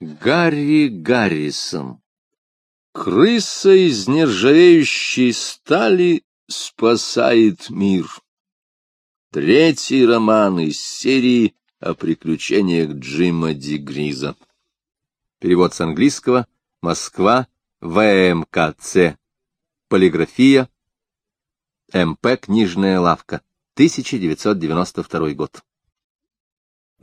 Гарри Гаррисон. Крыса из нержавеющей стали спасает мир. Третий роман из серии о приключениях Джима Дигриза. Перевод с английского. Москва. ВМКЦ. Полиграфия. МП. Книжная лавка. 1992 год.